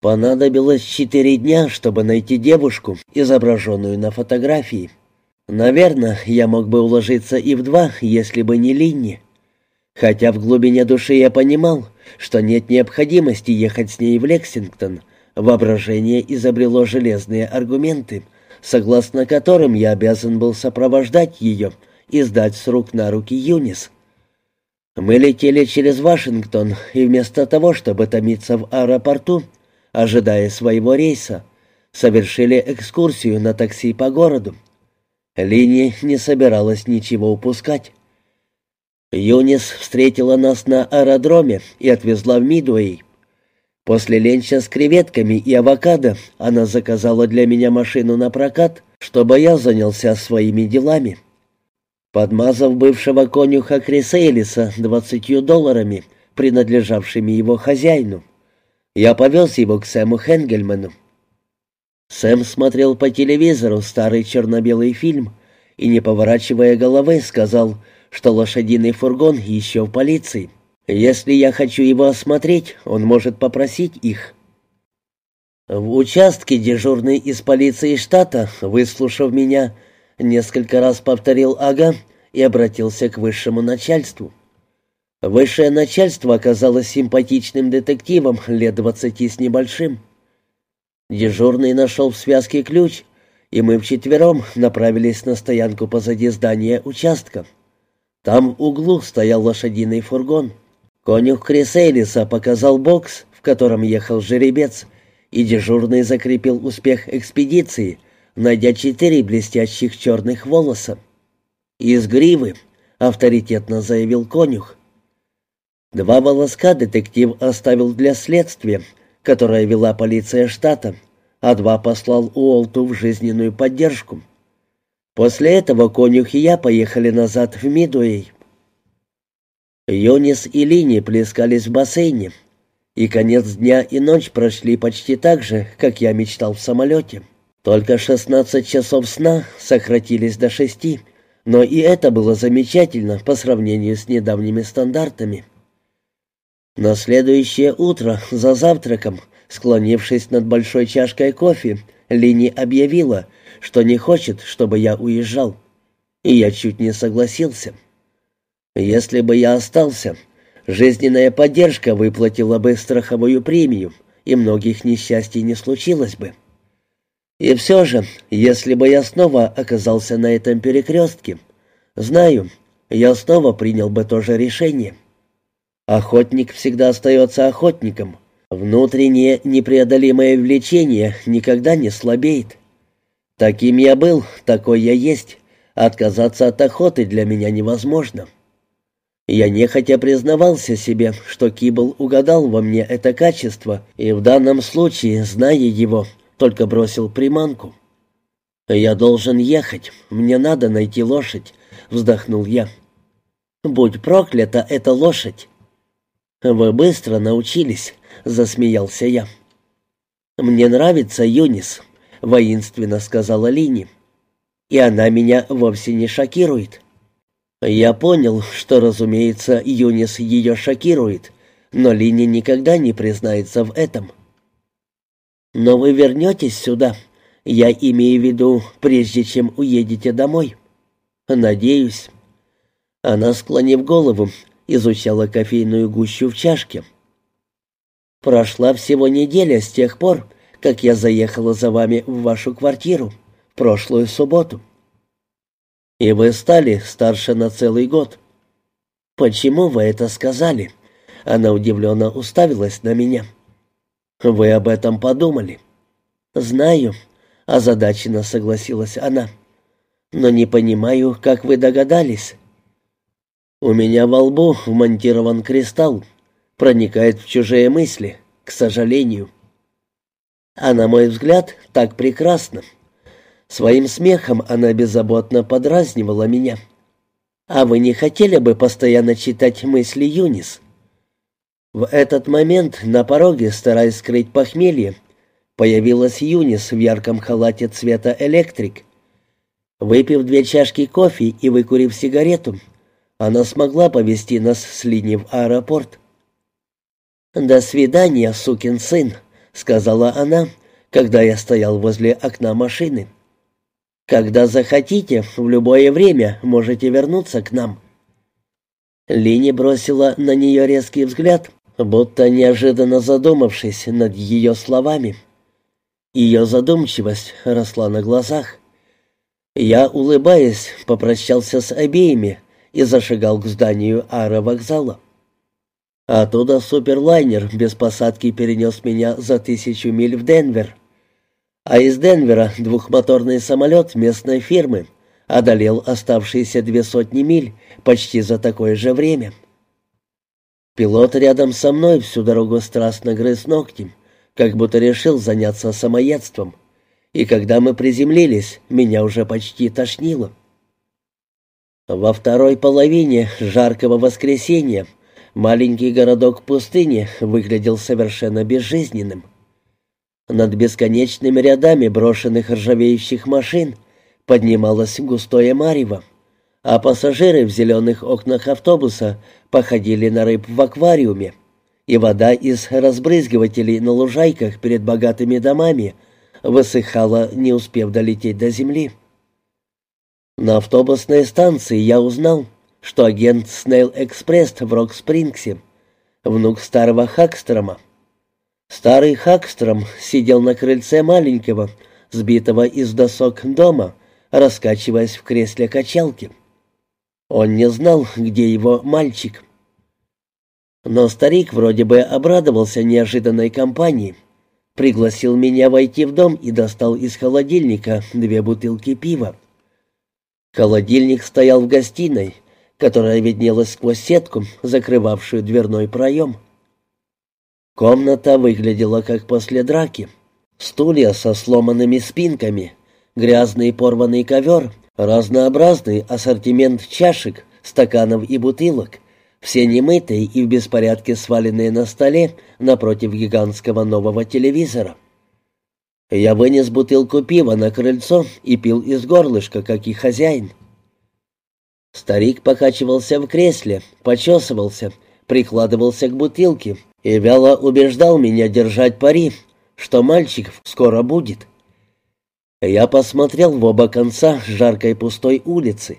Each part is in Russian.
Понадобилось четыре дня, чтобы найти девушку, изображенную на фотографии. Наверное, я мог бы уложиться и в два, если бы не Линни. Хотя в глубине души я понимал, что нет необходимости ехать с ней в Лексингтон, воображение изобрело железные аргументы, согласно которым я обязан был сопровождать ее и сдать с рук на руки Юнис. Мы летели через Вашингтон, и вместо того, чтобы томиться в аэропорту, ожидая своего рейса, совершили экскурсию на такси по городу. Линия не собиралась ничего упускать. Юнис встретила нас на аэродроме и отвезла в Мидуэй. После ленча с креветками и авокадо она заказала для меня машину на прокат, чтобы я занялся своими делами. Подмазав бывшего конюха Крисейлиса двадцатью долларами, принадлежавшими его хозяину, я повез его к Сэму Хенгельману. Сэм смотрел по телевизору старый черно-белый фильм и, не поворачивая головы, сказал, что лошадиный фургон еще в полиции. Если я хочу его осмотреть, он может попросить их. В участке дежурный из полиции штата, выслушав меня, несколько раз повторил «ага» и обратился к высшему начальству. Высшее начальство оказалось симпатичным детективом лет двадцати с небольшим. Дежурный нашел в связке ключ, и мы вчетвером направились на стоянку позади здания участка. Там в углу стоял лошадиный фургон. Конюх Крисейлиса показал бокс, в котором ехал жеребец, и дежурный закрепил успех экспедиции, найдя четыре блестящих черных волоса. «Из гривы», — авторитетно заявил конюх. Два волоска детектив оставил для следствия, которое вела полиция штата, а два послал Уолту в жизненную поддержку. После этого конюх и я поехали назад в Мидуэй. Йонис и Лини плескались в бассейне, и конец дня и ночь прошли почти так же, как я мечтал в самолете. Только 16 часов сна сократились до шести, но и это было замечательно по сравнению с недавними стандартами. На следующее утро за завтраком, склонившись над большой чашкой кофе, Лини объявила, что не хочет, чтобы я уезжал. И я чуть не согласился. Если бы я остался, жизненная поддержка выплатила бы страховую премию, и многих несчастий не случилось бы. И все же, если бы я снова оказался на этом перекрестке, знаю, я снова принял бы то же решение. Охотник всегда остается охотником. Внутреннее непреодолимое влечение никогда не слабеет. Таким я был, такой я есть. Отказаться от охоты для меня невозможно. Я нехотя признавался себе, что Кибл угадал во мне это качество, и в данном случае, зная его, только бросил приманку. «Я должен ехать, мне надо найти лошадь», — вздохнул я. «Будь проклята эта лошадь!» «Вы быстро научились», — засмеялся я. «Мне нравится Юнис», — воинственно сказала Лини. «И она меня вовсе не шокирует». Я понял, что, разумеется, Юнис ее шокирует, но Лини никогда не признается в этом. «Но вы вернетесь сюда, я имею в виду, прежде чем уедете домой». «Надеюсь». Она, склонив голову, изучала кофейную гущу в чашке. «Прошла всего неделя с тех пор, как я заехала за вами в вашу квартиру, прошлую субботу. И вы стали старше на целый год. Почему вы это сказали?» Она удивленно уставилась на меня. «Вы об этом подумали?» «Знаю», — озадаченно согласилась она. «Но не понимаю, как вы догадались». У меня во лбу вмонтирован кристалл, проникает в чужие мысли, к сожалению. А на мой взгляд, так прекрасно. Своим смехом она беззаботно подразнивала меня. А вы не хотели бы постоянно читать мысли Юнис? В этот момент на пороге, стараясь скрыть похмелье, появилась Юнис в ярком халате цвета электрик. Выпив две чашки кофе и выкурив сигарету, она смогла повезти нас с линии в аэропорт. «До свидания, сукин сын», — сказала она, когда я стоял возле окна машины. «Когда захотите, в любое время можете вернуться к нам». Лини бросила на нее резкий взгляд, будто неожиданно задумавшись над ее словами. Ее задумчивость росла на глазах. Я, улыбаясь, попрощался с обеими и зашагал к зданию аэровокзала. Оттуда суперлайнер без посадки перенес меня за тысячу миль в Денвер. А из Денвера двухмоторный самолет местной фирмы одолел оставшиеся две сотни миль почти за такое же время. Пилот рядом со мной всю дорогу страстно грыз ногти, как будто решил заняться самоедством. И когда мы приземлились, меня уже почти тошнило. Во второй половине жаркого воскресенья маленький городок пустыни выглядел совершенно безжизненным. Над бесконечными рядами брошенных ржавеющих машин поднималось густое марево а пассажиры в зеленых окнах автобуса походили на рыб в аквариуме, и вода из разбрызгивателей на лужайках перед богатыми домами высыхала, не успев долететь до земли. На автобусной станции я узнал, что агент Снейл Экспресс в Рок-Спрингсе, внук старого Хакстрома. Старый Хакстром сидел на крыльце маленького, сбитого из досок дома, раскачиваясь в кресле качалки. Он не знал, где его мальчик. Но старик вроде бы обрадовался неожиданной компании. Пригласил меня войти в дом и достал из холодильника две бутылки пива. Холодильник стоял в гостиной, которая виднелась сквозь сетку, закрывавшую дверной проем. Комната выглядела как после драки. Стулья со сломанными спинками, грязный порванный ковер — Разнообразный ассортимент чашек, стаканов и бутылок, все немытые и в беспорядке сваленные на столе напротив гигантского нового телевизора. Я вынес бутылку пива на крыльцо и пил из горлышка, как и хозяин. Старик покачивался в кресле, почесывался, прикладывался к бутылке и вяло убеждал меня держать пари, что мальчик скоро будет. Я посмотрел в оба конца жаркой пустой улицы.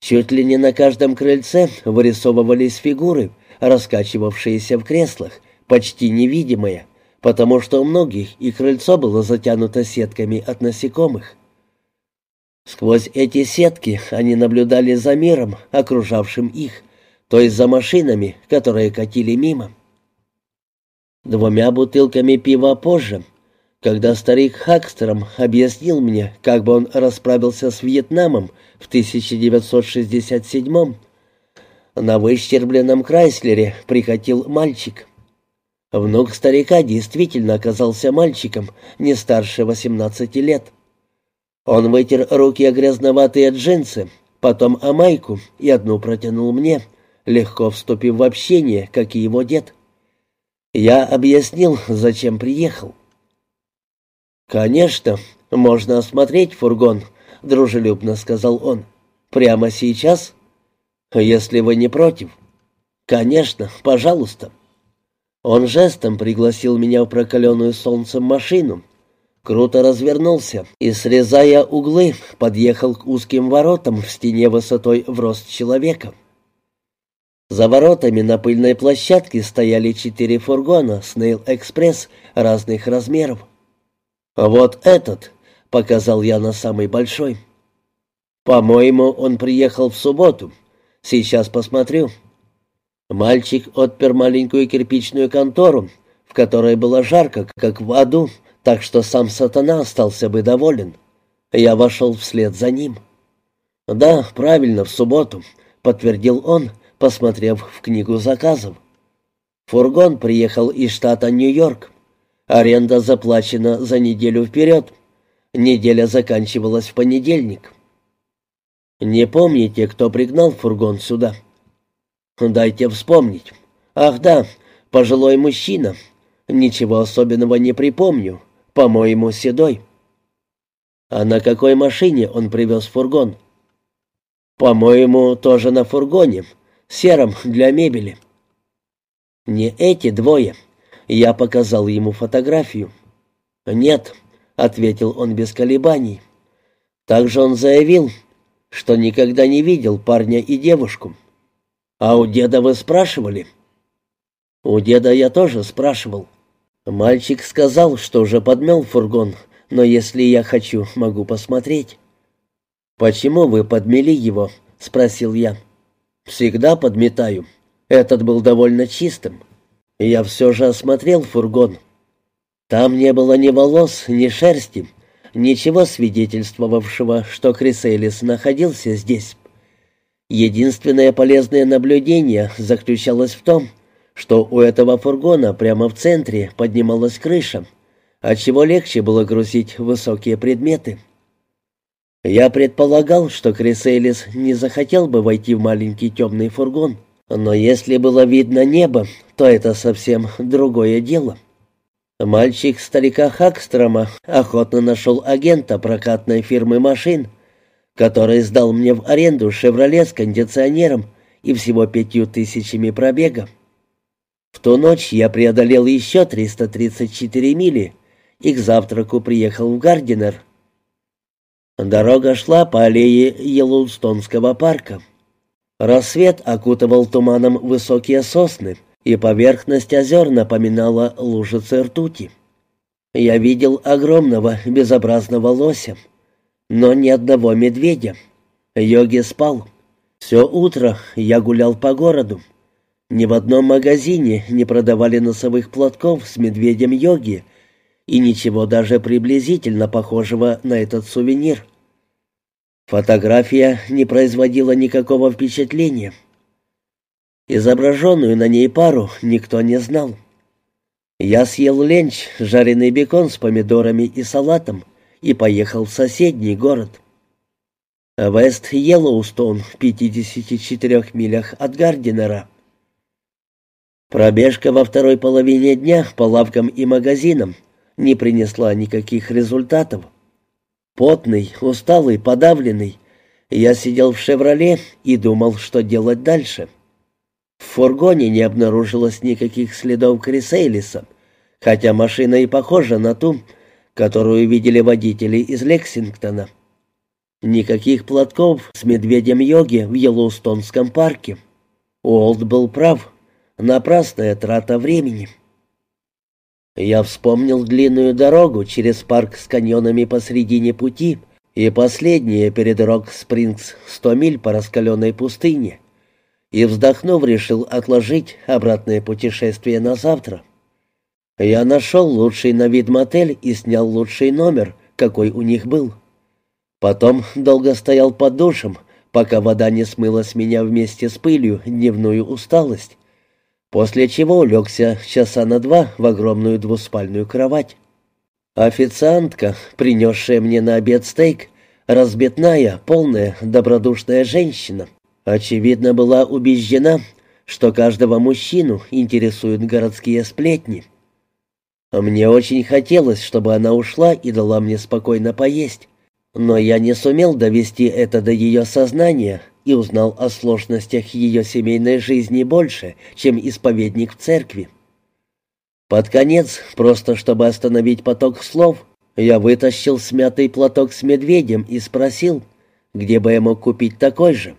Чуть ли не на каждом крыльце вырисовывались фигуры, раскачивавшиеся в креслах, почти невидимые, потому что у многих и крыльцо было затянуто сетками от насекомых. Сквозь эти сетки они наблюдали за миром, окружавшим их, то есть за машинами, которые катили мимо. Двумя бутылками пива позже когда старик Хакстером объяснил мне, как бы он расправился с Вьетнамом в 1967-м, на выщербленном Крайслере прикатил мальчик. Внук старика действительно оказался мальчиком, не старше 18 лет. Он вытер руки о грязноватые джинсы, потом о майку и одну протянул мне, легко вступив в общение, как и его дед. Я объяснил, зачем приехал. «Конечно, можно осмотреть фургон», — дружелюбно сказал он. «Прямо сейчас? Если вы не против». «Конечно, пожалуйста». Он жестом пригласил меня в прокаленную солнцем машину, круто развернулся и, срезая углы, подъехал к узким воротам в стене высотой в рост человека. За воротами на пыльной площадке стояли четыре фургона «Снейл Экспресс» разных размеров. «Вот этот», — показал я на самый большой. «По-моему, он приехал в субботу. Сейчас посмотрю». Мальчик отпер маленькую кирпичную контору, в которой было жарко, как в аду, так что сам сатана остался бы доволен. Я вошел вслед за ним. «Да, правильно, в субботу», — подтвердил он, посмотрев в книгу заказов. Фургон приехал из штата Нью-Йорк. Аренда заплачена за неделю вперед. Неделя заканчивалась в понедельник. Не помните, кто пригнал фургон сюда? Дайте вспомнить. Ах да, пожилой мужчина. Ничего особенного не припомню. По-моему, седой. А на какой машине он привез фургон? По-моему, тоже на фургоне, сером для мебели. Не эти двое. Не эти двое. Я показал ему фотографию. «Нет», — ответил он без колебаний. Также он заявил, что никогда не видел парня и девушку. «А у деда вы спрашивали?» «У деда я тоже спрашивал. Мальчик сказал, что уже подмел фургон, но если я хочу, могу посмотреть». «Почему вы подмели его?» — спросил я. «Всегда подметаю. Этот был довольно чистым. Я все же осмотрел фургон. Там не было ни волос, ни шерсти, ничего свидетельствовавшего, что Крис Элис находился здесь. Единственное полезное наблюдение заключалось в том, что у этого фургона прямо в центре поднималась крыша, отчего легче было грузить высокие предметы. Я предполагал, что Крис Элис не захотел бы войти в маленький темный фургон, но если было видно небо, то это совсем другое дело. Мальчик старика Хакстрома охотно нашел агента прокатной фирмы машин, который сдал мне в аренду «Шевроле» с кондиционером и всего пятью тысячами пробега. В ту ночь я преодолел еще 334 мили и к завтраку приехал в Гардинер. Дорога шла по аллее Йеллоустонского парка. Рассвет окутывал туманом высокие сосны — и поверхность озер напоминала лужицы ртути. Я видел огромного безобразного лося, но ни одного медведя. Йоги спал. Все утро я гулял по городу. Ни в одном магазине не продавали носовых платков с медведем йоги и ничего даже приблизительно похожего на этот сувенир. Фотография не производила никакого впечатления. Изображенную на ней пару никто не знал. Я съел ленч, жареный бекон с помидорами и салатом и поехал в соседний город. Вест Йеллоустон в 54 милях от Гардинера. Пробежка во второй половине дня по лавкам и магазинам не принесла никаких результатов. Потный, усталый, подавленный, я сидел в «Шевроле» и думал, что делать дальше. В фургоне не обнаружилось никаких следов Крисейлиса, хотя машина и похожа на ту, которую видели водители из Лексингтона. Никаких платков с медведем-йоги в Йеллоустонском парке. Уолт был прав. Напрасная трата времени. Я вспомнил длинную дорогу через парк с каньонами посредине пути и последние перед Рок-Спрингс сто миль по раскаленной пустыне и, вздохнув, решил отложить обратное путешествие на завтра. Я нашел лучший на вид мотель и снял лучший номер, какой у них был. Потом долго стоял под душем, пока вода не смыла с меня вместе с пылью дневную усталость, после чего улегся часа на два в огромную двуспальную кровать. Официантка, принесшая мне на обед стейк, разбитная, полная, добродушная женщина, очевидно, была убеждена, что каждого мужчину интересуют городские сплетни. Мне очень хотелось, чтобы она ушла и дала мне спокойно поесть, но я не сумел довести это до ее сознания и узнал о сложностях ее семейной жизни больше, чем исповедник в церкви. Под конец, просто чтобы остановить поток слов, я вытащил смятый платок с медведем и спросил, где бы я мог купить такой же.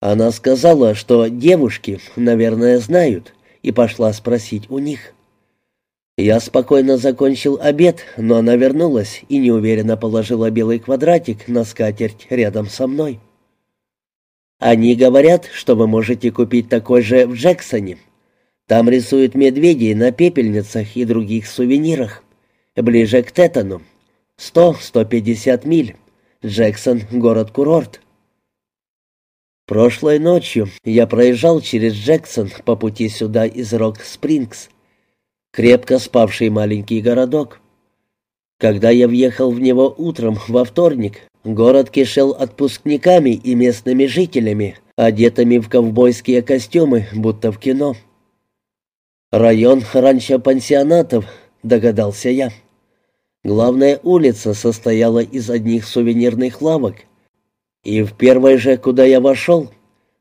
Она сказала, что девушки, наверное, знают, и пошла спросить у них. Я спокойно закончил обед, но она вернулась и неуверенно положила белый квадратик на скатерть рядом со мной. «Они говорят, что вы можете купить такой же в Джексоне. Там рисуют медведей на пепельницах и других сувенирах. Ближе к Тетану. Сто-сто пятьдесят миль. Джексон — город-курорт. Прошлой ночью я проезжал через Джексон по пути сюда из Рок-Спрингс. Крепко спавший маленький городок. Когда я въехал в него утром во вторник, город кишел отпускниками и местными жителями, одетыми в ковбойские костюмы, будто в кино. Район раньше пансионатов, догадался я. Главная улица состояла из одних сувенирных лавок — и в первой же, куда я вошел,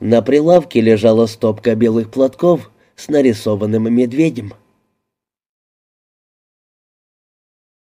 на прилавке лежала стопка белых платков с нарисованным медведем.